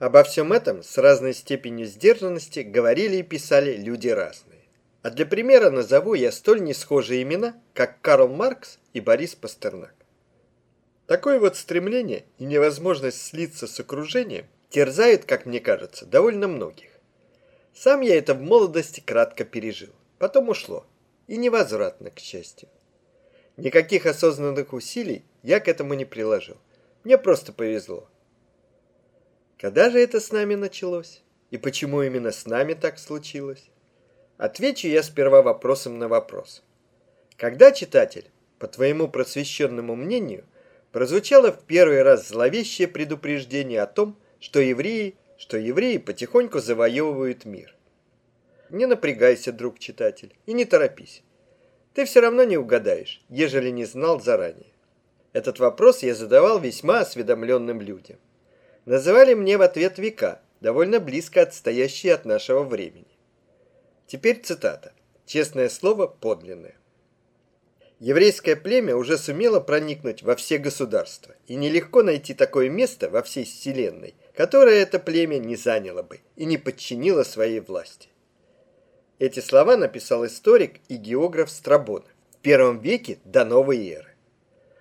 Обо всем этом с разной степенью сдержанности говорили и писали люди разные. А для примера назову я столь несхожие имена, как Карл Маркс и Борис Пастернак. Такое вот стремление и невозможность слиться с окружением терзают, как мне кажется, довольно многих. Сам я это в молодости кратко пережил, потом ушло, и невозвратно, к счастью. Никаких осознанных усилий я к этому не приложил. Мне просто повезло. Когда же это с нами началось? И почему именно с нами так случилось? Отвечу я сперва вопросом на вопрос. Когда, читатель, по твоему просвещенному мнению, прозвучало в первый раз зловещее предупреждение о том, что евреи, что евреи потихоньку завоевывают мир? Не напрягайся, друг читатель, и не торопись. Ты все равно не угадаешь, ежели не знал заранее. Этот вопрос я задавал весьма осведомленным людям называли мне в ответ века, довольно близко отстоящие от нашего времени. Теперь цитата. Честное слово, подлинное. Еврейское племя уже сумело проникнуть во все государства, и нелегко найти такое место во всей вселенной, которое это племя не заняло бы и не подчинило своей власти. Эти слова написал историк и географ Страбон в первом веке до новой эры.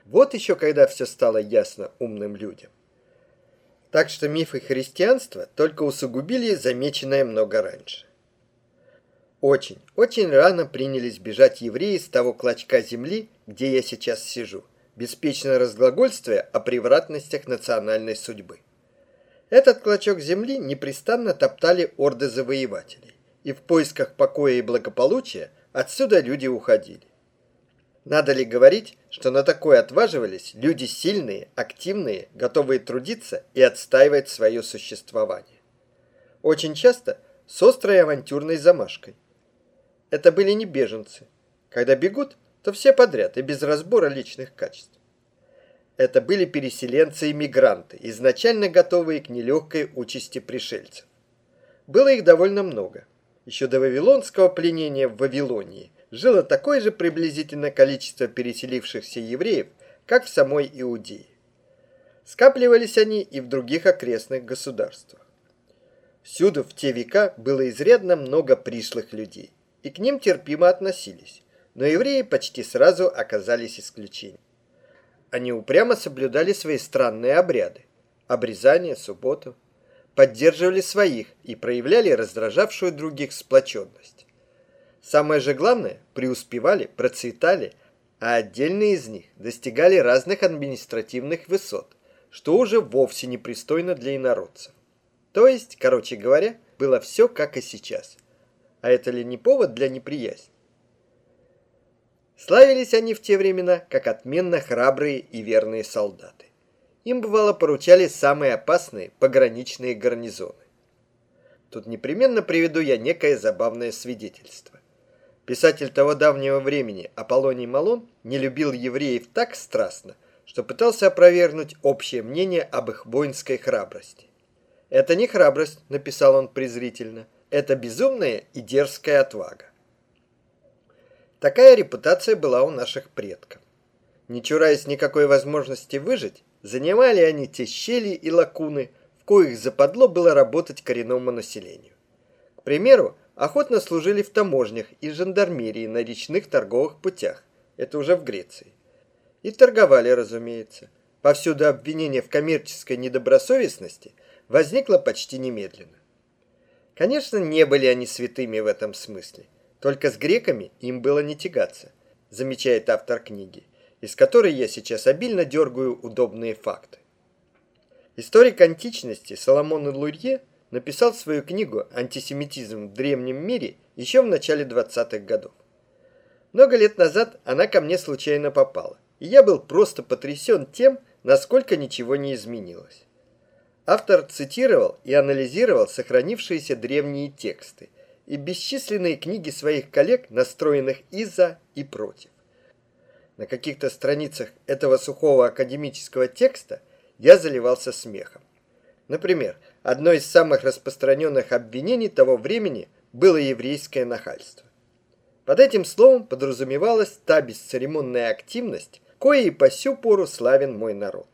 Вот еще когда все стало ясно умным людям. Так что мифы христианства только усугубили замеченное много раньше. Очень, очень рано принялись бежать евреи с того клочка земли, где я сейчас сижу, беспечно разглагольствуя о превратностях национальной судьбы. Этот клочок земли непрестанно топтали орды завоевателей, и в поисках покоя и благополучия отсюда люди уходили. Надо ли говорить, что на такое отваживались люди сильные, активные, готовые трудиться и отстаивать свое существование. Очень часто с острой авантюрной замашкой. Это были не беженцы. Когда бегут, то все подряд и без разбора личных качеств. Это были переселенцы и мигранты, изначально готовые к нелегкой участи пришельцев. Было их довольно много. Еще до вавилонского пленения в Вавилонии – жило такое же приблизительное количество переселившихся евреев, как в самой Иудее. Скапливались они и в других окрестных государствах. Всюду в те века было изрядно много пришлых людей, и к ним терпимо относились, но евреи почти сразу оказались исключением. Они упрямо соблюдали свои странные обряды – обрезание, субботу, поддерживали своих и проявляли раздражавшую других сплоченность. Самое же главное, преуспевали, процветали, а отдельные из них достигали разных административных высот, что уже вовсе непристойно для инородцев. То есть, короче говоря, было все как и сейчас. А это ли не повод для неприязни? Славились они в те времена как отменно храбрые и верные солдаты. Им бывало поручали самые опасные пограничные гарнизоны. Тут непременно приведу я некое забавное свидетельство. Писатель того давнего времени Аполлоний Малон не любил евреев так страстно, что пытался опровергнуть общее мнение об их воинской храбрости. «Это не храбрость», — написал он презрительно, — «это безумная и дерзкая отвага». Такая репутация была у наших предков. Не чураясь никакой возможности выжить, занимали они те щели и лакуны, в коих западло было работать коренному населению. К примеру, охотно служили в таможнях и жандармерии на речных торговых путях. Это уже в Греции. И торговали, разумеется. Повсюду обвинение в коммерческой недобросовестности возникло почти немедленно. Конечно, не были они святыми в этом смысле. Только с греками им было не тягаться, замечает автор книги, из которой я сейчас обильно дергаю удобные факты. Историк античности Соломон Лурье написал свою книгу «Антисемитизм в древнем мире» еще в начале 20-х годов. Много лет назад она ко мне случайно попала, и я был просто потрясен тем, насколько ничего не изменилось. Автор цитировал и анализировал сохранившиеся древние тексты и бесчисленные книги своих коллег, настроенных и за, и против. На каких-то страницах этого сухого академического текста я заливался смехом. Например, одно из самых распространенных обвинений того времени было еврейское нахальство. Под этим словом подразумевалась та бесцеремонная активность, коей по сю пору славен мой народ.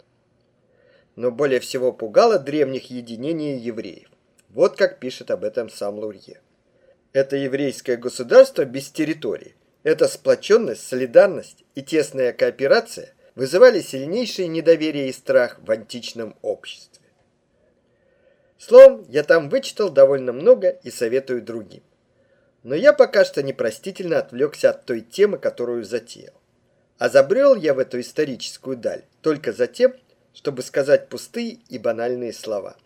но более всего пугало древних единение евреев. Вот как пишет об этом сам Лурье. Это еврейское государство без территории. Эта сплоченность, солидарность и тесная кооперация вызывали сильнейшее недоверие и страх в античном обществе. Словом, я там вычитал довольно много и советую другим. Но я пока что непростительно отвлекся от той темы, которую затеял. А забрел я в эту историческую даль только за тем, чтобы сказать пустые и банальные слова.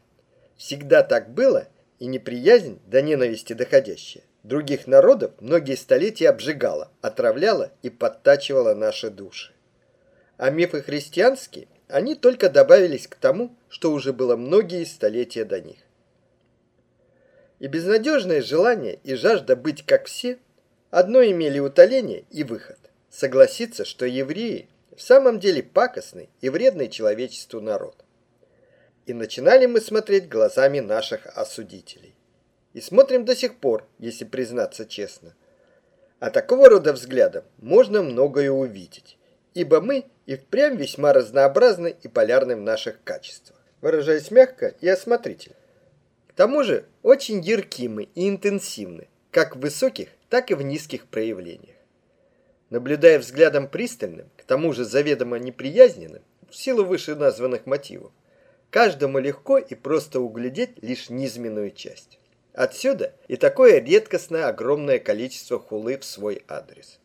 Всегда так было – и неприязнь до ненависти доходящая других народов многие столетия обжигала, отравляла и подтачивала наши души. А мифы христианские, они только добавились к тому, что уже было многие столетия до них. И безнадежное желание и жажда быть как все, одно имели утоление и выход. Согласиться, что евреи в самом деле пакостный и вредный человечеству народ и начинали мы смотреть глазами наших осудителей. И смотрим до сих пор, если признаться честно. А такого рода взглядом можно многое увидеть, ибо мы и впрямь весьма разнообразны и полярны в наших качествах, выражаясь мягко и осмотрительно. К тому же очень ярки мы и интенсивны, как в высоких, так и в низких проявлениях. Наблюдая взглядом пристальным, к тому же заведомо неприязненным, в силу вышеназванных мотивов, Каждому легко и просто углядеть лишь низменную часть. Отсюда и такое редкостное огромное количество хулы в свой адрес.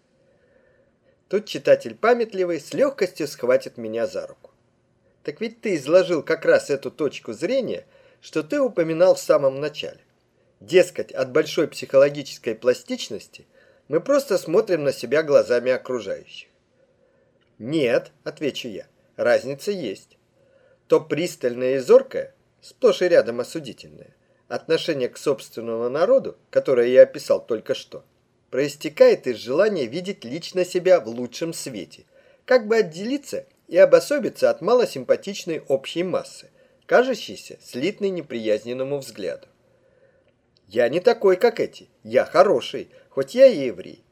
Тут читатель памятливый с легкостью схватит меня за руку. Так ведь ты изложил как раз эту точку зрения, что ты упоминал в самом начале. Дескать, от большой психологической пластичности мы просто смотрим на себя глазами окружающих. Нет, отвечу я, разница есть то пристальное и зоркое, сплошь и рядом осудительное, отношение к собственному народу, которое я описал только что, проистекает из желания видеть лично себя в лучшем свете, как бы отделиться и обособиться от малосимпатичной общей массы, кажущейся слитной неприязненному взгляду. Я не такой, как эти, я хороший, хоть я и еврей.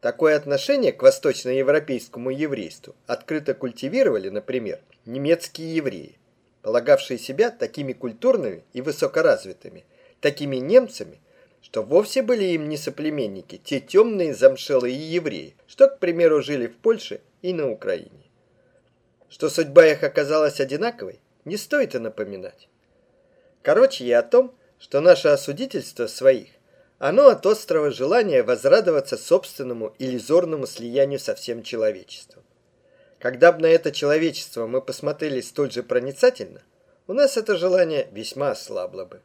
Такое отношение к восточноевропейскому еврейству открыто культивировали, например, немецкие евреи, полагавшие себя такими культурными и высокоразвитыми, такими немцами, что вовсе были им не соплеменники, те темные замшелые евреи, что, к примеру, жили в Польше и на Украине. Что судьба их оказалась одинаковой, не стоит и напоминать. Короче, я о том, что наше осудительство своих, оно от острого желания возрадоваться собственному иллюзорному слиянию со всем человечеством. Когда бы на это человечество мы посмотрели столь же проницательно, у нас это желание весьма ослабло бы.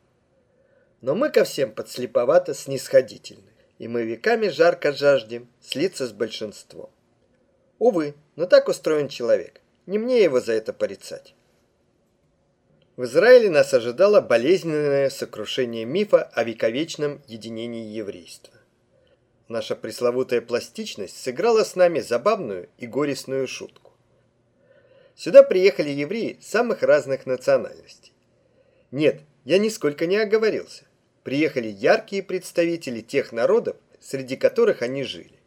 Но мы ко всем подслеповато снисходительны, и мы веками жарко жаждем слиться с большинством. Увы, но так устроен человек, не мне его за это порицать. В Израиле нас ожидало болезненное сокрушение мифа о вековечном единении еврейства. Наша пресловутая пластичность сыграла с нами забавную и горестную шутку. Сюда приехали евреи самых разных национальностей. Нет, я нисколько не оговорился. Приехали яркие представители тех народов, среди которых они жили.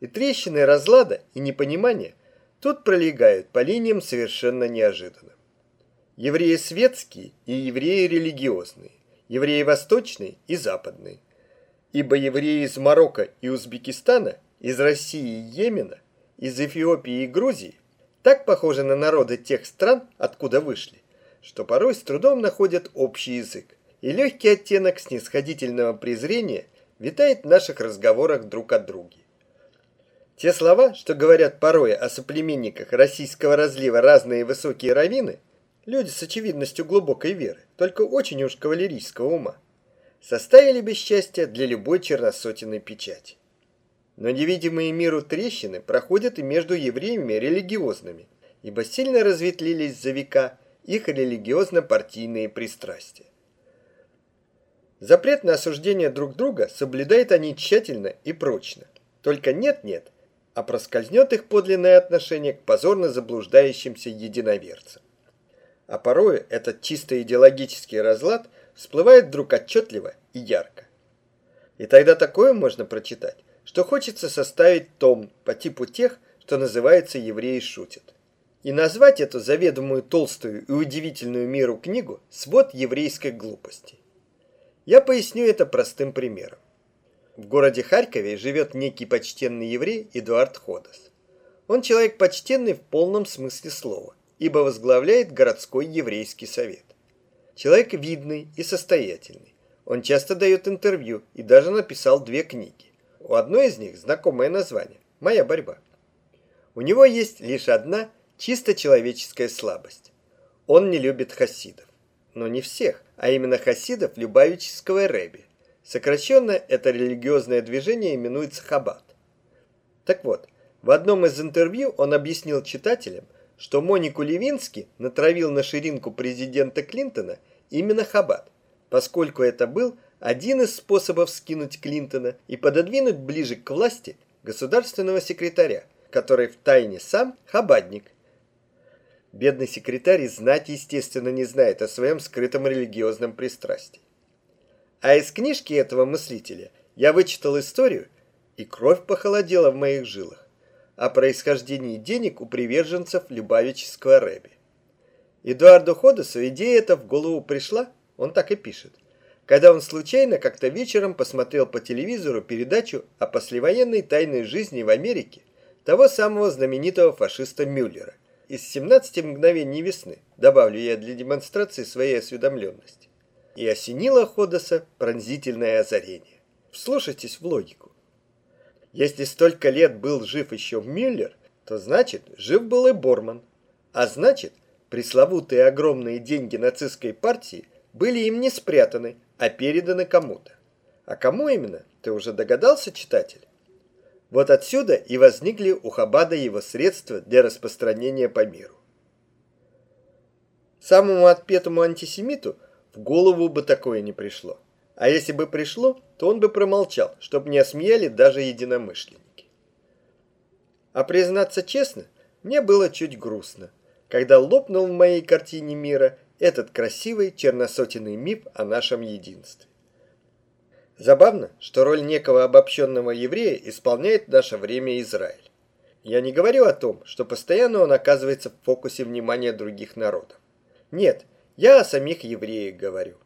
И трещины разлада и непонимания тут пролегают по линиям совершенно неожиданным. Евреи светские и евреи религиозные, евреи восточные и западные. Ибо евреи из Марокко и Узбекистана, из России и Йемена, из Эфиопии и Грузии так похожи на народы тех стран, откуда вышли, что порой с трудом находят общий язык, и легкий оттенок снисходительного презрения витает в наших разговорах друг от друга. Те слова, что говорят порой о соплеменниках российского разлива разные высокие раввины, люди с очевидностью глубокой веры, только очень уж кавалерийского ума, составили бы счастье для любой черносотенной печати. Но невидимые миру трещины проходят и между евреями религиозными, ибо сильно разветвлились за века их религиозно-партийные пристрастия. Запрет на осуждение друг друга соблюдают они тщательно и прочно. Только нет-нет, а проскользнет их подлинное отношение к позорно заблуждающимся единоверцам. А порою этот чисто идеологический разлад всплывает вдруг отчетливо и ярко. И тогда такое можно прочитать, что хочется составить том по типу тех, что называется «Евреи шутят». и назвать эту заведомую толстую и удивительную миру книгу «Свод еврейской глупости». Я поясню это простым примером. В городе Харькове живет некий почтенный еврей Эдуард Ходос. Он человек почтенный в полном смысле слова, ибо возглавляет городской еврейский совет. Человек видный и состоятельный. Он часто дает интервью и даже написал две книги. У одной из них знакомое название «Моя борьба». У него есть лишь одна чисто человеческая слабость. Он не любит хасидов. Но не всех, а именно хасидов Любавического Рэби. Сокращенно это религиозное движение именуется Хаббат. Так вот, в одном из интервью он объяснил читателям, что Монику Левински натравил на ширинку президента Клинтона именно Хаббат, поскольку это был один из способов скинуть Клинтона и пододвинуть ближе к власти государственного секретаря, который в тайне сам хабадник. Бедный секретарь знать, естественно, не знает о своем скрытом религиозном пристрастии. А из книжки этого мыслителя я вычитал историю, и кровь похолодела в моих жилах, о происхождении денег у приверженцев Любавического рэби. Эдуарду Ходосу идея эта в голову пришла, он так и пишет, когда он случайно как-то вечером посмотрел по телевизору передачу о послевоенной тайной жизни в Америке того самого знаменитого фашиста Мюллера из 17 мгновений весны, добавлю я для демонстрации своей осведомленности. И осенило Ходоса пронзительное озарение. Вслушайтесь в логику. Если столько лет был жив еще Мюллер, то значит, жив был и Борман. А значит, пресловутые огромные деньги нацистской партии были им не спрятаны, а переданы кому-то. А кому именно, ты уже догадался, читатель? Вот отсюда и возникли у Хабада его средства для распространения по миру. Самому отпетому антисемиту в голову бы такое не пришло. А если бы пришло, то он бы промолчал, чтобы не осмеяли даже единомышленники. А признаться честно, мне было чуть грустно, когда лопнул в моей картине мира этот красивый черносотенный миф о нашем единстве. Забавно, что роль некого обобщенного еврея исполняет в наше время Израиль. Я не говорю о том, что постоянно он оказывается в фокусе внимания других народов. Нет, я о самих евреях говорю.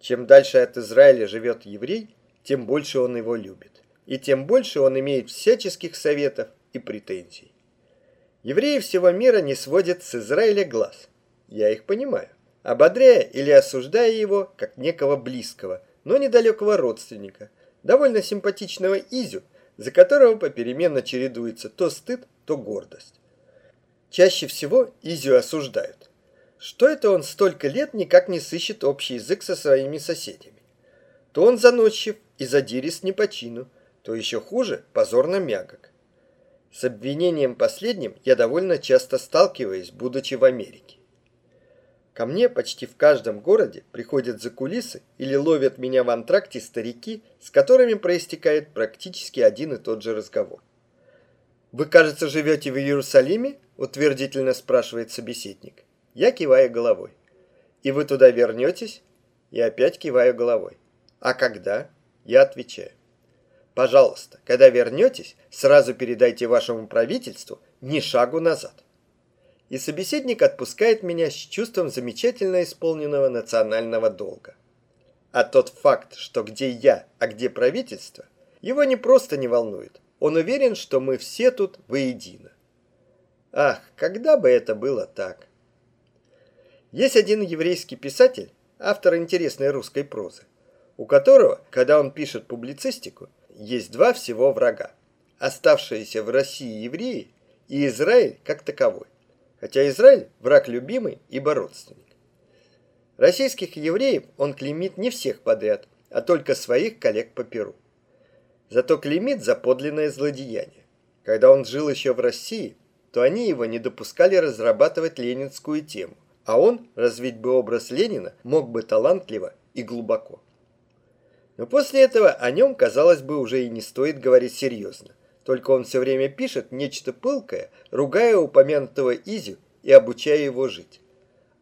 Чем дальше от Израиля живет еврей, тем больше он его любит. И тем больше он имеет всяческих советов и претензий. Евреи всего мира не сводят с Израиля глаз. Я их понимаю. Ободряя или осуждая его, как некого близкого – но недалекого родственника, довольно симпатичного Изю, за которого попеременно чередуется то стыд, то гордость. Чаще всего Изю осуждают. Что это он столько лет никак не сыщет общий язык со своими соседями? То он заносчив и задирист не по чину, то еще хуже, позорно мягок. С обвинением последним я довольно часто сталкиваюсь, будучи в Америке. Ко мне почти в каждом городе приходят за кулисы или ловят меня в антракте старики, с которыми проистекает практически один и тот же разговор. «Вы, кажется, живете в Иерусалиме?» – утвердительно спрашивает собеседник. Я киваю головой. «И вы туда вернетесь?» И опять киваю головой. «А когда?» Я отвечаю. «Пожалуйста, когда вернетесь, сразу передайте вашему правительству ни шагу назад» и собеседник отпускает меня с чувством замечательно исполненного национального долга. А тот факт, что где я, а где правительство, его не просто не волнует. Он уверен, что мы все тут воедино. Ах, когда бы это было так. Есть один еврейский писатель, автор интересной русской прозы, у которого, когда он пишет публицистику, есть два всего врага. Оставшиеся в России евреи и Израиль как таковой хотя Израиль – враг любимый, ибо родственник. Российских евреев он клеймит не всех подряд, а только своих коллег по Перу. Зато клеймит за подлинное злодеяние. Когда он жил еще в России, то они его не допускали разрабатывать ленинскую тему, а он развить бы образ Ленина мог бы талантливо и глубоко. Но после этого о нем, казалось бы, уже и не стоит говорить серьезно. Только он все время пишет нечто пылкое, ругая упомянутого Изю и обучая его жить.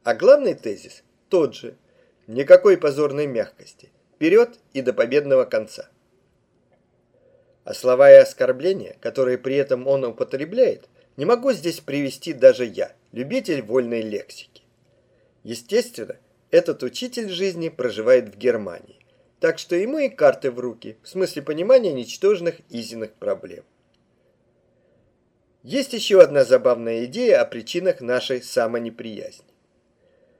А главный тезис тот же. Никакой позорной мягкости. Вперед и до победного конца. А слова и оскорбления, которые при этом он употребляет, не могу здесь привести даже я, любитель вольной лексики. Естественно, этот учитель жизни проживает в Германии, так что ему и карты в руки, в смысле понимания ничтожных истинных проблем. Есть еще одна забавная идея о причинах нашей самонеприязни.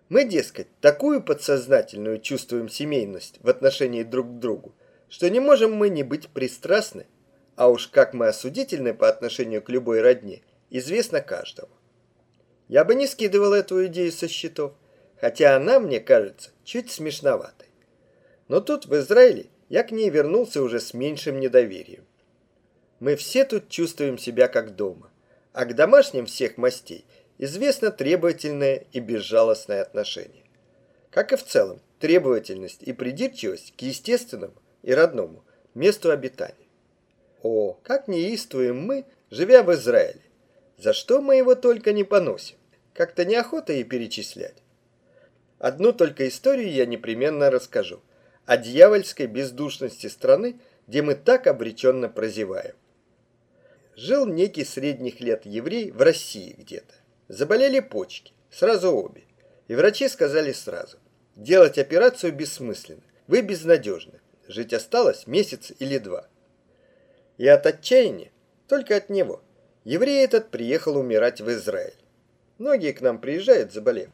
Мы, дескать, такую подсознательную чувствуем семейность в отношении друг к другу, что не можем мы не быть пристрастны, а уж как мы осудительны по отношению к любой родне, известно каждому. Я бы не скидывал эту идею со счетов, хотя она, мне кажется, чуть смешноватой. Но тут, в Израиле, я к ней вернулся уже с меньшим недоверием. Мы все тут чувствуем себя как дома, а к домашним всех мастей – известно требовательное и безжалостное отношение. Как и в целом, требовательность и придирчивость к естественному и родному месту обитания. О, как неистуем мы, живя в Израиле! За что мы его только не поносим? Как-то неохота и перечислять. Одну только историю я непременно расскажу. О дьявольской бездушности страны, где мы так обреченно прозеваем. Жил некий средних лет еврей в России где-то. Заболели почки, сразу обе. И врачи сказали сразу, делать операцию бессмысленно, вы безнадежны, жить осталось месяц или два. И от отчаяния, только от него, еврей этот приехал умирать в Израиль. Многие к нам приезжают, заболев.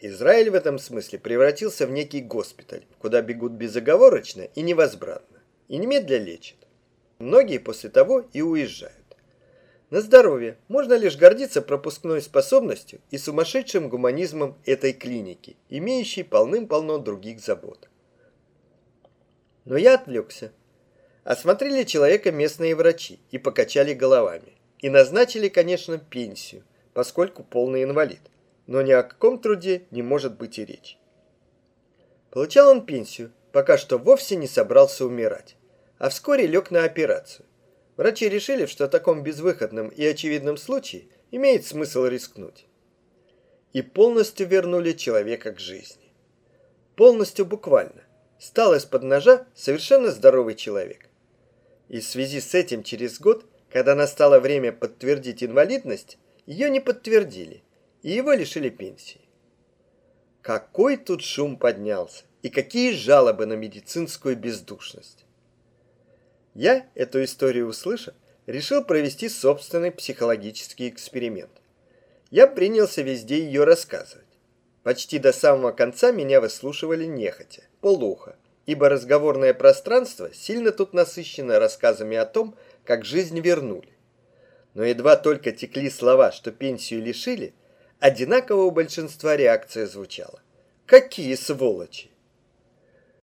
Израиль в этом смысле превратился в некий госпиталь, куда бегут безоговорочно и невозбранно, и немедля лечат. Многие после того и уезжают. На здоровье можно лишь гордиться пропускной способностью и сумасшедшим гуманизмом этой клиники, имеющей полным-полно других забот. Но я отвлекся. Осмотрели человека местные врачи и покачали головами. И назначили, конечно, пенсию, поскольку полный инвалид. Но ни о каком труде не может быть и речи. Получал он пенсию, пока что вовсе не собрался умирать, а вскоре лег на операцию. Врачи решили, что в таком безвыходном и очевидном случае имеет смысл рискнуть. И полностью вернули человека к жизни. Полностью буквально. Стал из-под ножа совершенно здоровый человек. И в связи с этим через год, когда настало время подтвердить инвалидность, ее не подтвердили, и его лишили пенсии. Какой тут шум поднялся, и какие жалобы на медицинскую бездушность. Я, эту историю услышав, решил провести собственный психологический эксперимент. Я принялся везде ее рассказывать. Почти до самого конца меня выслушивали нехотя, полуха, ибо разговорное пространство сильно тут насыщено рассказами о том, как жизнь вернули. Но едва только текли слова, что пенсию лишили, одинаково у большинства реакция звучала. Какие сволочи!